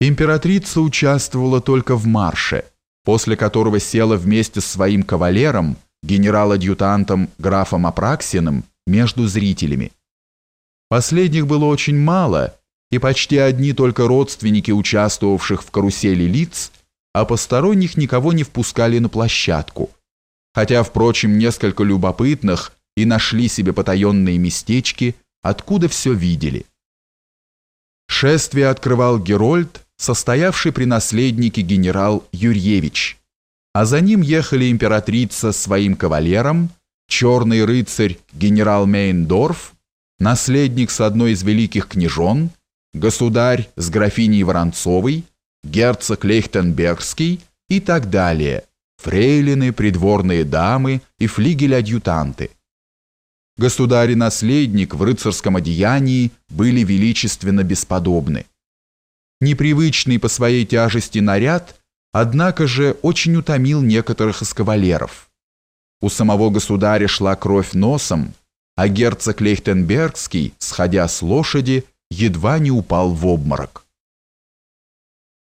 Императрица участвовала только в марше, после которого села вместе с своим кавалером, генерал-адъютантом графом Апраксиным, между зрителями. Последних было очень мало, и почти одни только родственники участвовавших в карусели лиц, а посторонних никого не впускали на площадку, хотя, впрочем, несколько любопытных и нашли себе потаенные местечки, откуда все видели. Шествие открывал Герольд, состоявший при наследнике генерал Юрьевич, а за ним ехали императрица с своим кавалером, черный рыцарь генерал Мейндорф, наследник с одной из великих княжон, государь с графиней Воронцовой, герцог Лейхтенбергский и так далее, фрейлины, придворные дамы и флигель-адъютанты. Государь и наследник в рыцарском одеянии были величественно бесподобны непривычный по своей тяжести наряд, однако же очень утомил некоторых из кавалеров. У самого государя шла кровь носом, а герцог Лейхтенбергский, сходя с лошади, едва не упал в обморок.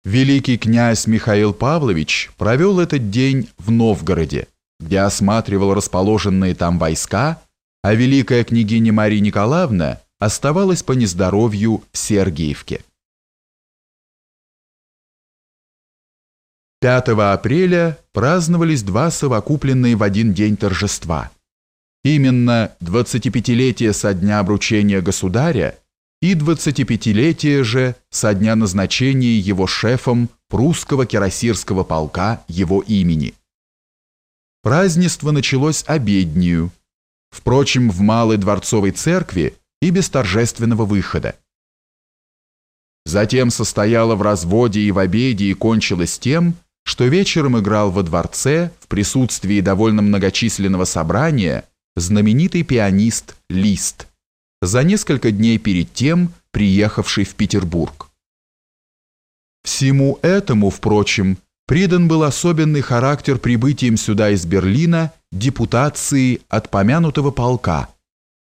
Великий князь Михаил Павлович провел этот день в Новгороде, где осматривал расположенные там войска, а великая княгиня Мария Николаевна оставалась по нездоровью в Сергиевке. 5 апреля праздновались два совокупленные в один день торжества. Именно 25-летие со дня обручения государя и 25-летие же со дня назначения его шефом прусского кирасирского полка его имени. Празднество началось обеднею, впрочем, в Малой Дворцовой церкви и без торжественного выхода. Затем состояло в разводе и в обеде и кончилось тем, что вечером играл во дворце в присутствии довольно многочисленного собрания знаменитый пианист Лист, за несколько дней перед тем приехавший в Петербург. Всему этому, впрочем, придан был особенный характер прибытием сюда из Берлина депутации от помянутого полка,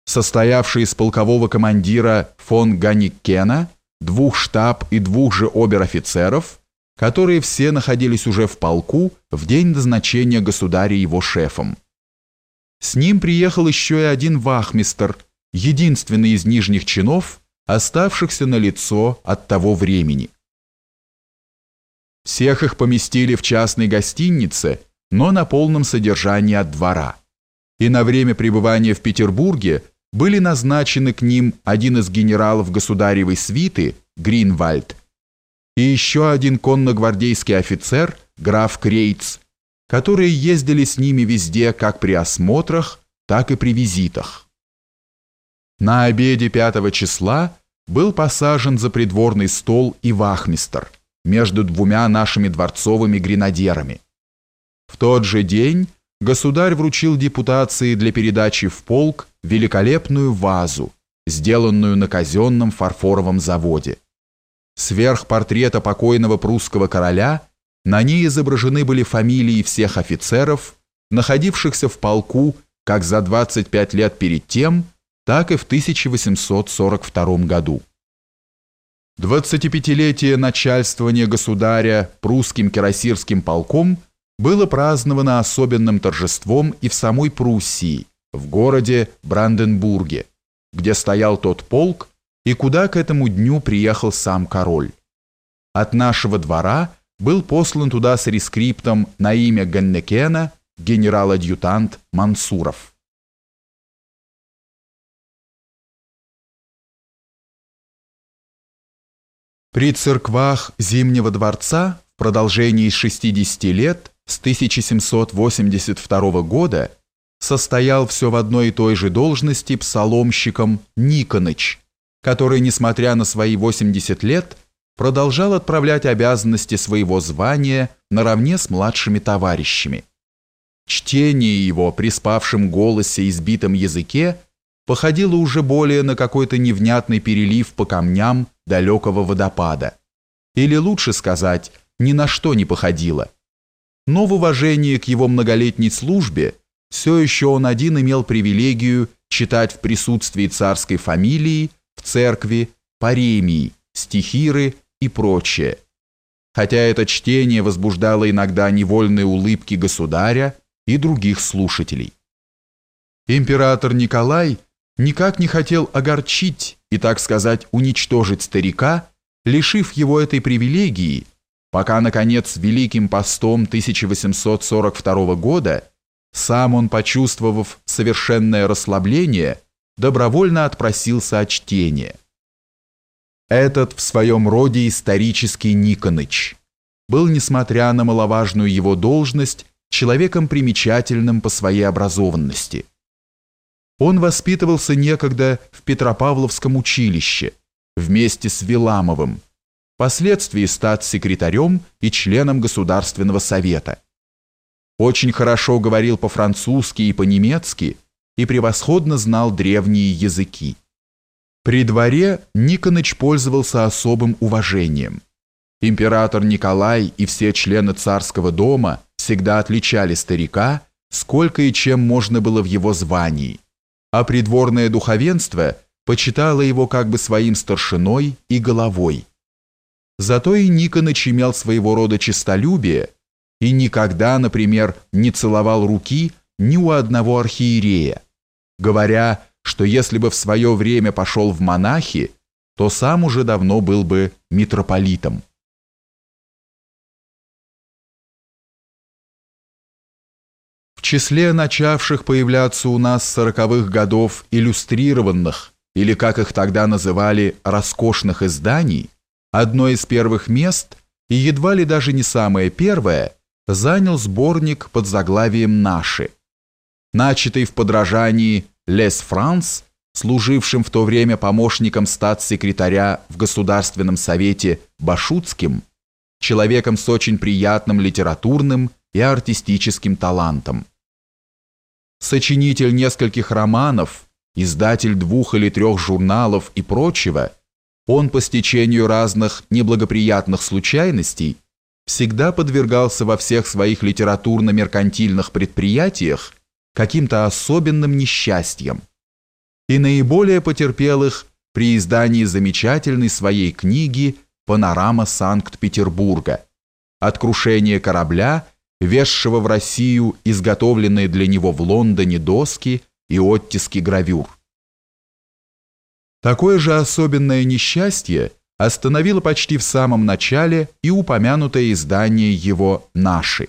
состоявшей из полкового командира фон Ганиккена, двух штаб и двух же обер-офицеров, которые все находились уже в полку в день назначения государя его шефом. С ним приехал еще и один вахмистр, единственный из нижних чинов, оставшихся на лицо от того времени. Всех их поместили в частной гостинице, но на полном содержании от двора. И на время пребывания в Петербурге были назначены к ним один из генералов государевой свиты, Гринвальд, и еще один конногвардейский офицер, граф Крейц, которые ездили с ними везде как при осмотрах, так и при визитах. На обеде 5 числа был посажен за придворный стол и вахмистр между двумя нашими дворцовыми гренадерами. В тот же день государь вручил депутации для передачи в полк великолепную вазу, сделанную на казенном фарфоровом заводе. Сверх портрета покойного прусского короля на ней изображены были фамилии всех офицеров, находившихся в полку как за 25 лет перед тем, так и в 1842 году. 25-летие начальствования государя прусским кирасирским полком было праздновано особенным торжеством и в самой Пруссии, в городе Бранденбурге, где стоял тот полк, и куда к этому дню приехал сам король. От нашего двора был послан туда с рескриптом на имя Ганнекена генерал-адъютант Мансуров. При церквах Зимнего дворца в продолжении 60 лет с 1782 года состоял все в одной и той же должности псаломщиком Никоныч, который, несмотря на свои 80 лет, продолжал отправлять обязанности своего звания наравне с младшими товарищами. Чтение его при спавшем голосе и избитом языке походило уже более на какой-то невнятный перелив по камням далекого водопада. Или лучше сказать, ни на что не походило. Но в уважении к его многолетней службе все еще он один имел привилегию читать в присутствии царской фамилии в церкви, паремии, стихиры и прочее, хотя это чтение возбуждало иногда невольные улыбки государя и других слушателей. Император Николай никак не хотел огорчить и, так сказать, уничтожить старика, лишив его этой привилегии, пока, наконец, Великим постом 1842 года сам он, почувствовав совершенное расслабление, добровольно отпросился от чтения. Этот в своем роде исторический Никоныч был, несмотря на маловажную его должность, человеком примечательным по своей образованности. Он воспитывался некогда в Петропавловском училище вместе с Виламовым, впоследствии стать секретарем и членом Государственного совета. Очень хорошо говорил по-французски и по-немецки и превосходно знал древние языки. При дворе Никоныч пользовался особым уважением. Император Николай и все члены царского дома всегда отличали старика, сколько и чем можно было в его звании, а придворное духовенство почитало его как бы своим старшиной и головой. Зато и Никоныч имел своего рода честолюбие и никогда, например, не целовал руки ни у одного архиерея, говоря, что если бы в свое время пошел в монахи, то сам уже давно был бы митрополитом. В числе начавших появляться у нас сороковых годов иллюстрированных, или как их тогда называли, роскошных изданий, одно из первых мест, и едва ли даже не самое первое, занял сборник под заглавием «Наши», начатый в подражании Лес Франс, служившим в то время помощником статс-секретаря в Государственном совете Башутским, человеком с очень приятным литературным и артистическим талантом. Сочинитель нескольких романов, издатель двух или трех журналов и прочего, он по стечению разных неблагоприятных случайностей всегда подвергался во всех своих литературно-меркантильных предприятиях каким-то особенным несчастьем, и наиболее потерпел их при издании замечательной своей книги «Панорама Санкт-Петербурга» от крушения корабля, везшего в Россию изготовленные для него в Лондоне доски и оттиски гравюр. Такое же особенное несчастье остановило почти в самом начале и упомянутое издание его «Наши».